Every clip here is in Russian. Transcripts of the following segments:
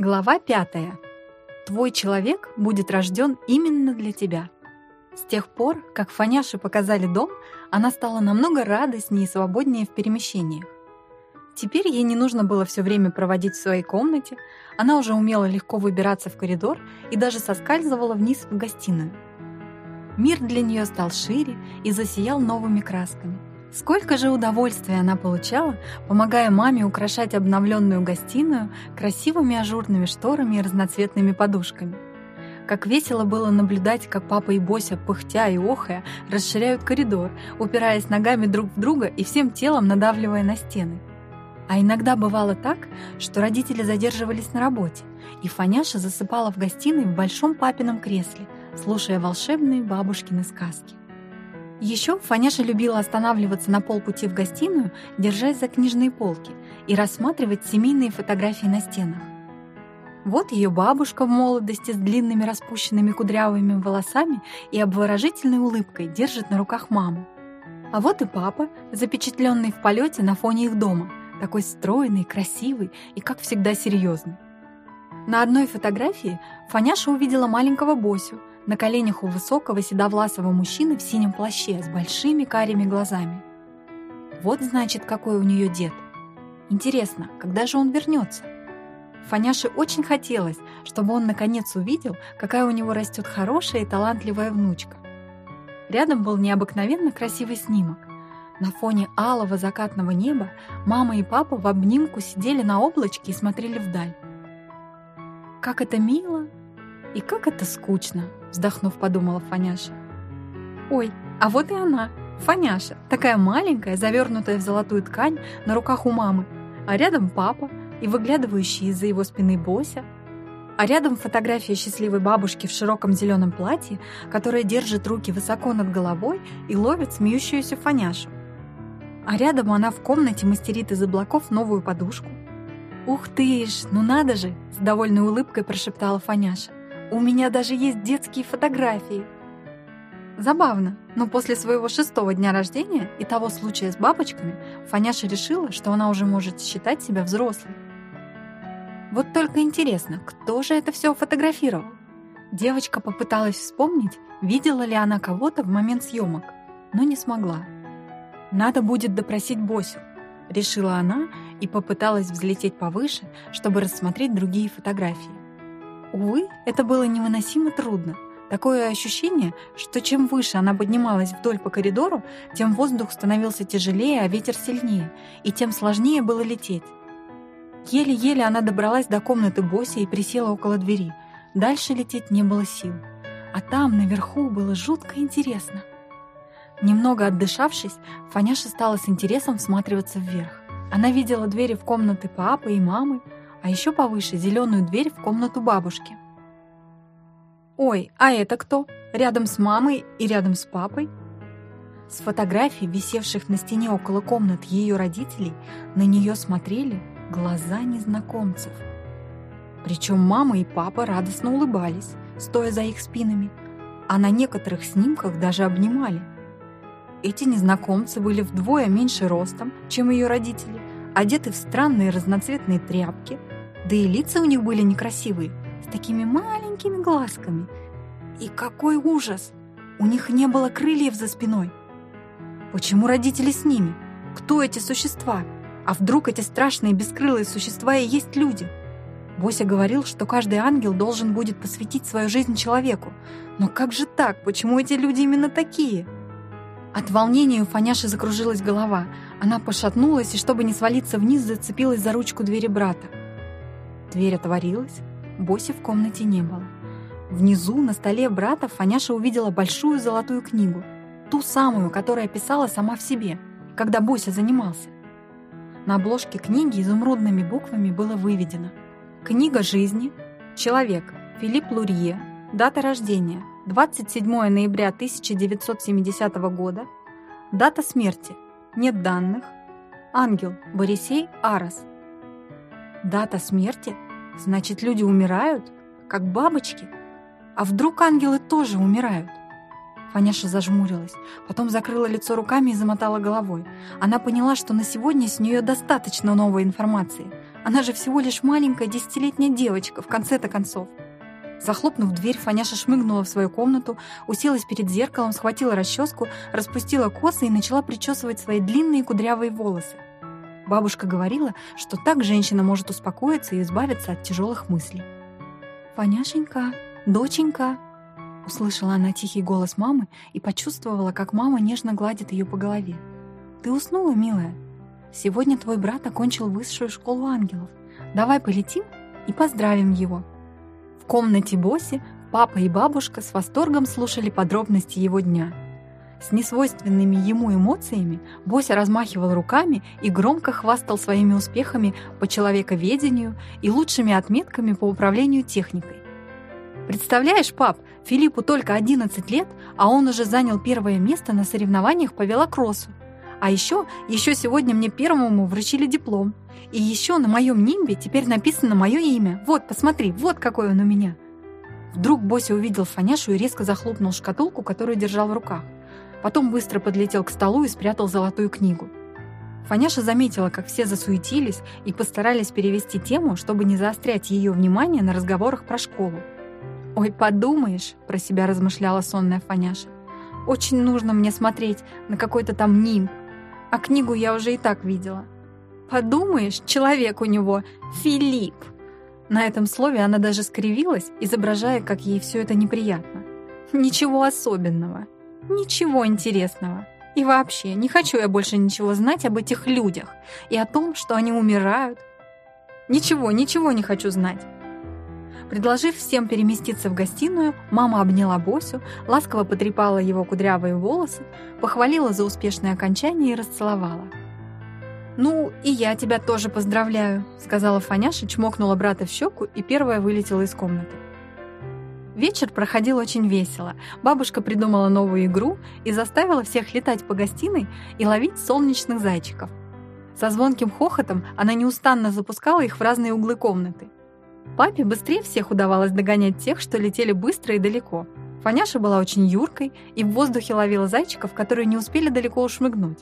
Глава пятая. Твой человек будет рожден именно для тебя. С тех пор, как Фаняше показали дом, она стала намного радостнее и свободнее в перемещениях. Теперь ей не нужно было все время проводить в своей комнате, она уже умела легко выбираться в коридор и даже соскальзывала вниз в гостиную. Мир для нее стал шире и засиял новыми красками. Сколько же удовольствия она получала, помогая маме украшать обновленную гостиную красивыми ажурными шторами и разноцветными подушками. Как весело было наблюдать, как папа и Бося, пыхтя и охая, расширяют коридор, упираясь ногами друг в друга и всем телом надавливая на стены. А иногда бывало так, что родители задерживались на работе, и Фаняша засыпала в гостиной в большом папином кресле, слушая волшебные бабушкины сказки. Еще Фаняша любила останавливаться на полпути в гостиную, держась за книжные полки и рассматривать семейные фотографии на стенах. Вот ее бабушка в молодости с длинными распущенными кудрявыми волосами и обворожительной улыбкой держит на руках маму. А вот и папа, запечатленный в полете на фоне их дома, такой стройный, красивый и, как всегда, серьезный. На одной фотографии Фаняша увидела маленького Босю, на коленях у высокого седовласого мужчины в синем плаще с большими карими глазами. Вот значит, какой у нее дед. Интересно, когда же он вернется? Фаняше очень хотелось, чтобы он наконец увидел, какая у него растет хорошая и талантливая внучка. Рядом был необыкновенно красивый снимок. На фоне алого закатного неба мама и папа в обнимку сидели на облачке и смотрели вдаль. Как это мило и как это скучно, вздохнув, подумала Фаняша. Ой, а вот и она, Фаняша, такая маленькая, завернутая в золотую ткань на руках у мамы, а рядом папа и выглядывающий из-за его спины Бося, а рядом фотография счастливой бабушки в широком зеленом платье, которая держит руки высоко над головой и ловит смеющуюся Фаняшу. А рядом она в комнате мастерит из облаков новую подушку. «Ух ты ж, ну надо же!» — с довольной улыбкой прошептала Фаняша. У меня даже есть детские фотографии. Забавно, но после своего шестого дня рождения и того случая с бабочками Фаняша решила, что она уже может считать себя взрослой. Вот только интересно, кто же это все фотографировал? Девочка попыталась вспомнить, видела ли она кого-то в момент съемок, но не смогла. Надо будет допросить Босю, решила она и попыталась взлететь повыше, чтобы рассмотреть другие фотографии. Увы, это было невыносимо трудно. Такое ощущение, что чем выше она поднималась вдоль по коридору, тем воздух становился тяжелее, а ветер сильнее, и тем сложнее было лететь. Еле-еле она добралась до комнаты Боси и присела около двери. Дальше лететь не было сил. А там, наверху, было жутко интересно. Немного отдышавшись, Фаняша стала с интересом всматриваться вверх. Она видела двери в комнаты папы и мамы, а еще повыше зеленую дверь в комнату бабушки. «Ой, а это кто? Рядом с мамой и рядом с папой?» С фотографий, висевших на стене около комнат ее родителей, на нее смотрели глаза незнакомцев. Причем мама и папа радостно улыбались, стоя за их спинами, а на некоторых снимках даже обнимали. Эти незнакомцы были вдвое меньше ростом, чем ее родители, одеты в странные разноцветные тряпки, да и лица у них были некрасивые, с такими маленькими глазками. И какой ужас! У них не было крыльев за спиной. Почему родители с ними? Кто эти существа? А вдруг эти страшные бескрылые существа и есть люди? Бося говорил, что каждый ангел должен будет посвятить свою жизнь человеку. Но как же так? Почему эти люди именно такие? От волнения у Фаняши закружилась голова. Она пошатнулась и, чтобы не свалиться вниз, зацепилась за ручку двери брата. Дверь отворилась, Боси в комнате не было. Внизу, на столе брата, Фаняша увидела большую золотую книгу. Ту самую, которая писала сама в себе, когда Бося занимался. На обложке книги изумрудными буквами было выведено «Книга жизни. Человек. Филипп Лурье. Дата рождения. 27 ноября 1970 года. Дата смерти. Нет данных. Ангел. Борисей Арас. Дата смерти? Значит, люди умирают? Как бабочки? А вдруг ангелы тоже умирают? Фаняша зажмурилась, потом закрыла лицо руками и замотала головой. Она поняла, что на сегодня с нее достаточно новой информации. Она же всего лишь маленькая десятилетняя девочка, в конце-то концов. Захлопнув дверь, Фаняша шмыгнула в свою комнату, уселась перед зеркалом, схватила расческу, распустила косы и начала причесывать свои длинные кудрявые волосы. Бабушка говорила, что так женщина может успокоиться и избавиться от тяжелых мыслей. «Фаняшенька, доченька!» Услышала она тихий голос мамы и почувствовала, как мама нежно гладит ее по голове. «Ты уснула, милая? Сегодня твой брат окончил высшую школу ангелов. Давай полетим и поздравим его». Комнате Боси папа и бабушка с восторгом слушали подробности его дня. С несвойственными ему эмоциями Бося размахивал руками и громко хвастал своими успехами по человековедению и лучшими отметками по управлению техникой. Представляешь, пап, Филиппу только 11 лет, а он уже занял первое место на соревнованиях по велокроссу. А еще, еще сегодня мне первому вручили диплом. И еще на моем нимбе теперь написано мое имя. Вот, посмотри, вот какой он у меня. Вдруг Бося увидел Фаняшу и резко захлопнул шкатулку, которую держал в руках. Потом быстро подлетел к столу и спрятал золотую книгу. Фаняша заметила, как все засуетились и постарались перевести тему, чтобы не заострять ее внимание на разговорах про школу. «Ой, подумаешь», — про себя размышляла сонная Фаняша. «Очень нужно мне смотреть на какой-то там нимб, а книгу я уже и так видела». «Подумаешь, человек у него Филипп!» На этом слове она даже скривилась, изображая, как ей все это неприятно. «Ничего особенного, ничего интересного. И вообще, не хочу я больше ничего знать об этих людях и о том, что они умирают. Ничего, ничего не хочу знать. Предложив всем переместиться в гостиную, мама обняла Босю, ласково потрепала его кудрявые волосы, похвалила за успешное окончание и расцеловала. «Ну, и я тебя тоже поздравляю», — сказала Фаняша, чмокнула брата в щеку и первая вылетела из комнаты. Вечер проходил очень весело. Бабушка придумала новую игру и заставила всех летать по гостиной и ловить солнечных зайчиков. Со звонким хохотом она неустанно запускала их в разные углы комнаты. Папе быстрее всех удавалось догонять тех, что летели быстро и далеко. Фаняша была очень юркой и в воздухе ловила зайчиков, которые не успели далеко ушмыгнуть.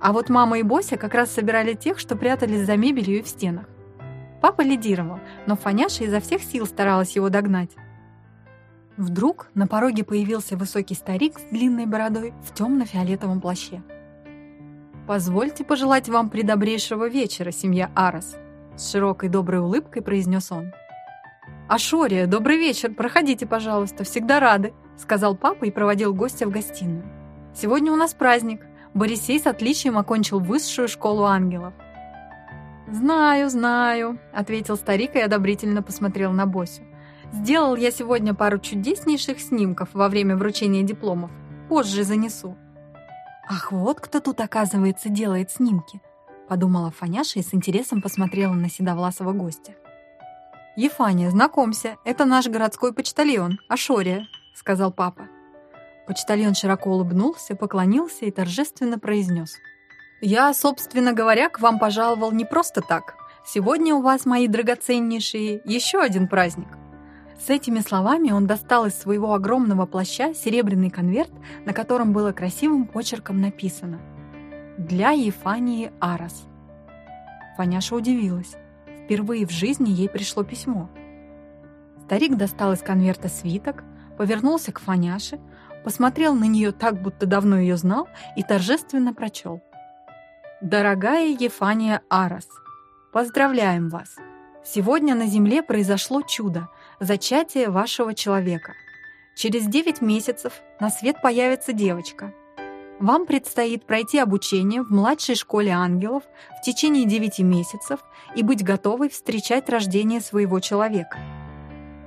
А вот мама и Бося как раз собирали тех, что прятались за мебелью и в стенах. Папа лидировал, но Фаняша изо всех сил старалась его догнать. Вдруг на пороге появился высокий старик с длинной бородой в темно-фиолетовом плаще. «Позвольте пожелать вам предобрейшего вечера, семья Арос», с широкой доброй улыбкой произнес он. «Ашория, добрый вечер, проходите, пожалуйста, всегда рады», сказал папа и проводил гостя в гостиную. «Сегодня у нас праздник. Борисей с отличием окончил высшую школу ангелов». «Знаю, знаю», — ответил старик и одобрительно посмотрел на Босю. «Сделал я сегодня пару чудеснейших снимков во время вручения дипломов. Позже занесу». «Ах, вот кто тут, оказывается, делает снимки», — подумала Фаняша и с интересом посмотрела на седовласого гостя. «Ефания, знакомься, это наш городской почтальон, Ашория», — сказал папа. Почтальон широко улыбнулся, поклонился и торжественно произнес. «Я, собственно говоря, к вам пожаловал не просто так. Сегодня у вас, мои драгоценнейшие, еще один праздник». С этими словами он достал из своего огромного плаща серебряный конверт, на котором было красивым почерком написано «Для Ефании Арас». Фаняша удивилась. Впервые в жизни ей пришло письмо. Старик достал из конверта свиток, повернулся к Фаняше, посмотрел на нее так, будто давно ее знал, и торжественно прочел. «Дорогая Ефания Арас, поздравляем вас! Сегодня на Земле произошло чудо – зачатие вашего человека. Через 9 месяцев на свет появится девочка – вам предстоит пройти обучение в младшей школе ангелов в течение 9 месяцев и быть готовой встречать рождение своего человека.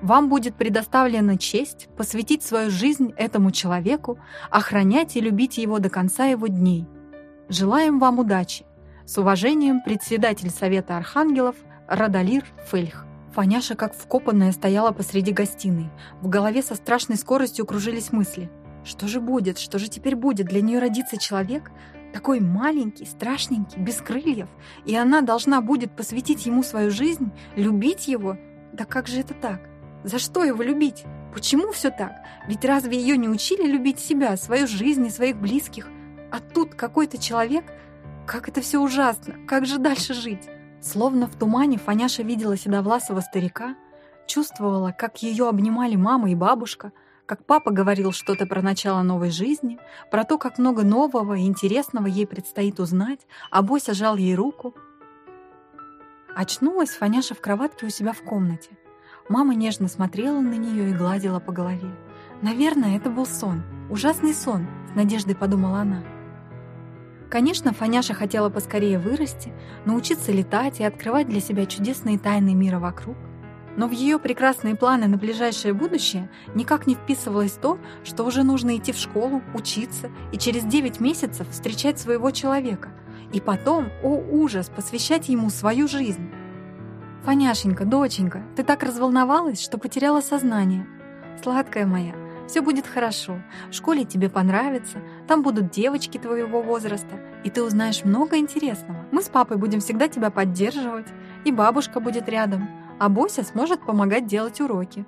Вам будет предоставлена честь посвятить свою жизнь этому человеку, охранять и любить его до конца его дней. Желаем вам удачи. С уважением, председатель Совета Архангелов Радалир Фельх. Фаняша, как вкопанная, стояла посреди гостиной. В голове со страшной скоростью кружились мысли – что же будет? Что же теперь будет? Для нее родится человек, такой маленький, страшненький, без крыльев, и она должна будет посвятить ему свою жизнь, любить его? Да как же это так? За что его любить? Почему все так? Ведь разве ее не учили любить себя, свою жизнь и своих близких? А тут какой-то человек... Как это все ужасно! Как же дальше жить? Словно в тумане Фаняша видела седовласого старика, чувствовала, как ее обнимали мама и бабушка, как папа говорил что-то про начало новой жизни, про то, как много нового и интересного ей предстоит узнать, а Бося жал ей руку. Очнулась Фаняша в кроватке у себя в комнате. Мама нежно смотрела на нее и гладила по голове. «Наверное, это был сон. Ужасный сон», — с надеждой подумала она. Конечно, Фаняша хотела поскорее вырасти, научиться летать и открывать для себя чудесные тайны мира вокруг. Но в ее прекрасные планы на ближайшее будущее никак не вписывалось то, что уже нужно идти в школу, учиться и через 9 месяцев встречать своего человека. И потом, о ужас, посвящать ему свою жизнь. «Фаняшенька, доченька, ты так разволновалась, что потеряла сознание. Сладкая моя, все будет хорошо, в школе тебе понравится, там будут девочки твоего возраста, и ты узнаешь много интересного. Мы с папой будем всегда тебя поддерживать, и бабушка будет рядом, а Бося сможет помогать делать уроки».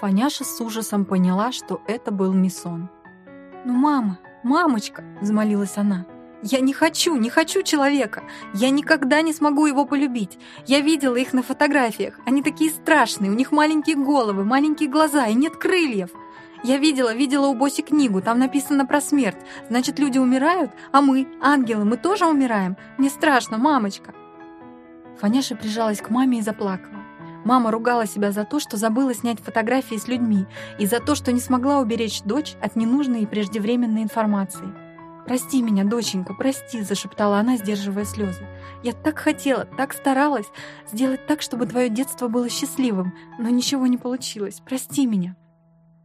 Фаняша с ужасом поняла, что это был не сон. «Ну, мама, мамочка!» — взмолилась она. «Я не хочу, не хочу человека! Я никогда не смогу его полюбить! Я видела их на фотографиях. Они такие страшные, у них маленькие головы, маленькие глаза и нет крыльев. Я видела, видела у Боси книгу, там написано про смерть. Значит, люди умирают, а мы, ангелы, мы тоже умираем. Мне страшно, мамочка!» Фаняша прижалась к маме и заплакала. Мама ругала себя за то, что забыла снять фотографии с людьми, и за то, что не смогла уберечь дочь от ненужной и преждевременной информации. «Прости меня, доченька, прости», — зашептала она, сдерживая слезы. «Я так хотела, так старалась сделать так, чтобы твое детство было счастливым, но ничего не получилось. Прости меня».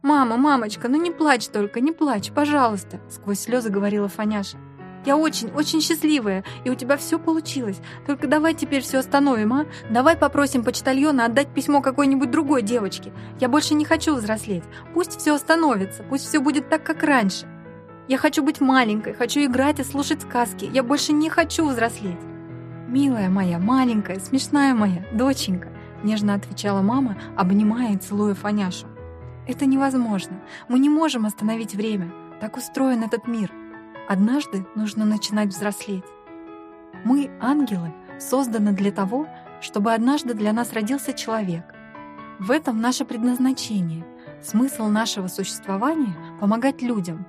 «Мама, мамочка, ну не плачь только, не плачь, пожалуйста», — сквозь слезы говорила Фаняша. Я очень, очень счастливая, и у тебя все получилось. Только давай теперь все остановим, а? Давай попросим почтальона отдать письмо какой-нибудь другой девочке. Я больше не хочу взрослеть. Пусть все остановится, пусть все будет так, как раньше. Я хочу быть маленькой, хочу играть и слушать сказки. Я больше не хочу взрослеть. Милая моя, маленькая, смешная моя, доченька, нежно отвечала мама, обнимая и целуя Фаняшу. Это невозможно. Мы не можем остановить время. Так устроен этот мир. Однажды нужно начинать взрослеть. Мы, ангелы, созданы для того, чтобы однажды для нас родился человек. В этом наше предназначение, смысл нашего существования — помогать людям.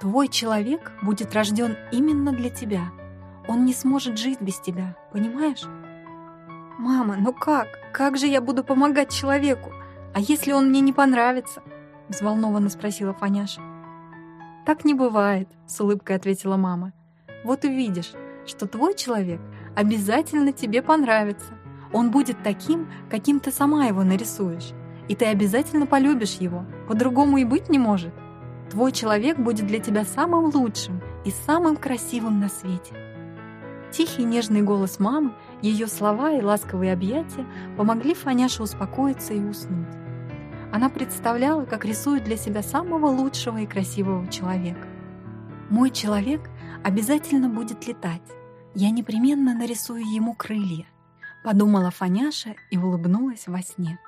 Твой человек будет рожден именно для тебя. Он не сможет жить без тебя, понимаешь? «Мама, ну как? Как же я буду помогать человеку? А если он мне не понравится?» — взволнованно спросила Фаняша. «Так не бывает», — с улыбкой ответила мама. «Вот увидишь, что твой человек обязательно тебе понравится. Он будет таким, каким ты сама его нарисуешь. И ты обязательно полюбишь его, по-другому и быть не может. Твой человек будет для тебя самым лучшим и самым красивым на свете». Тихий нежный голос мамы, ее слова и ласковые объятия помогли Фаняше успокоиться и уснуть. Она представляла, как рисует для себя самого лучшего и красивого человека. «Мой человек обязательно будет летать. Я непременно нарисую ему крылья», — подумала Фаняша и улыбнулась во сне.